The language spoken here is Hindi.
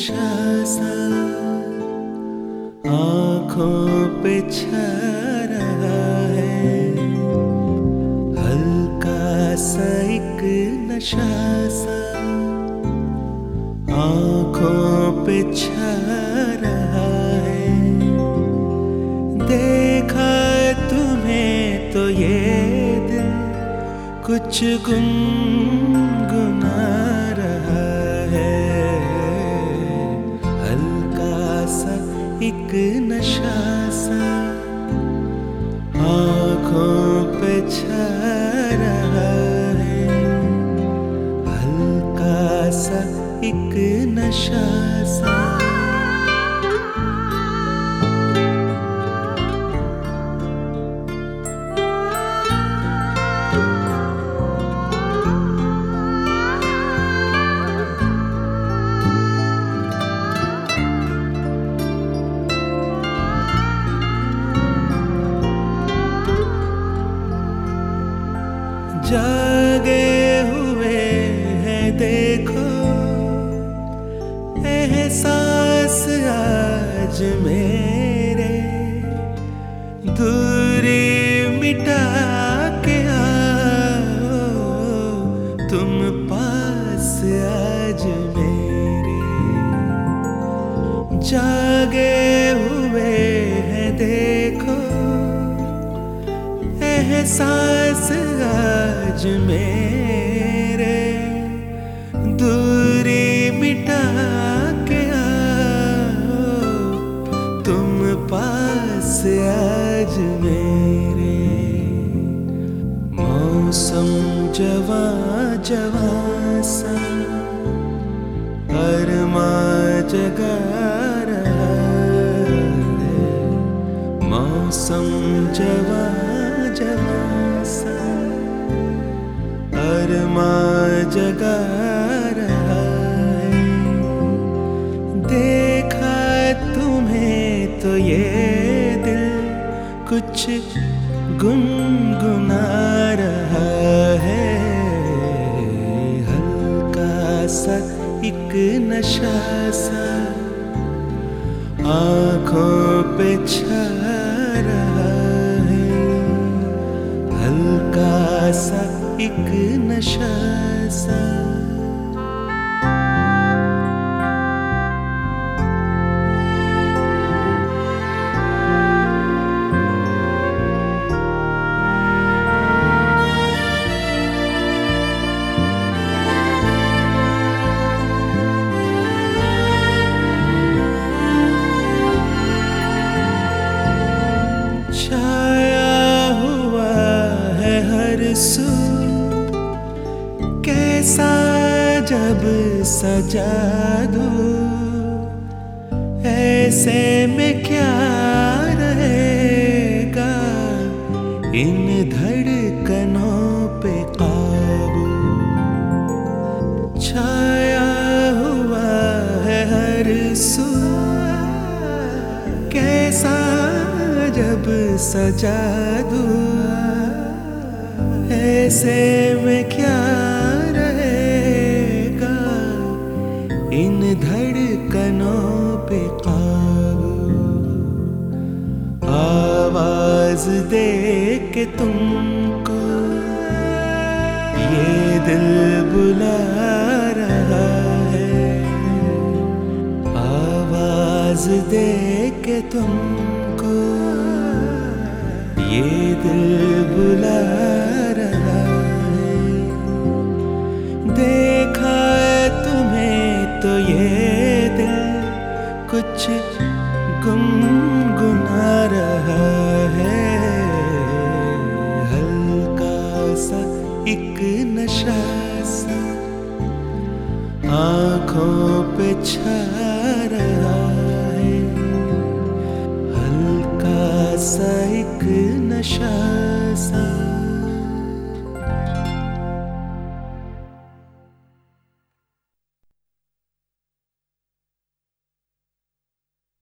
नशा सा आँखों पे छा रहा है। हल्का सा एक नशा सा आँखों पे छा रहा है। देखा तुम्हें तो ये दिल कुछ गुनगुना रहा एक नशा सा आँखों पे छा रहा है। हल्का सा एक नशा सा। एहसास आज मेरे दूरी मिटा के आओ। तुम पास आज मेरे जागे हुए हैं देखो। एहसास आज मेरे पास आज मेरे मौसम जवा जवा सा अरमा है। मौसम जवा जवा सा अरमा कुछ गुनगुना रहा है। हल्का सा एक नशा सा आँखों पे छा रहा है। हल्का सा एक नशा सा कैसा जब सजा दूँ, ऐसे में क्या रहेगा? इन धड़कनों पे काबू। छाया हुआ है हर सू कैसा जब सजा दूँ? ऐसे में क्या धड़कनों पे काबू आवाज़ दे के तुमको, ये दिल बुला रहा है। आवाज़ दे के तुमको, ये दिल बुला एक नशा सा आँखों पे छा रहा है हल्का सा एक नशा सा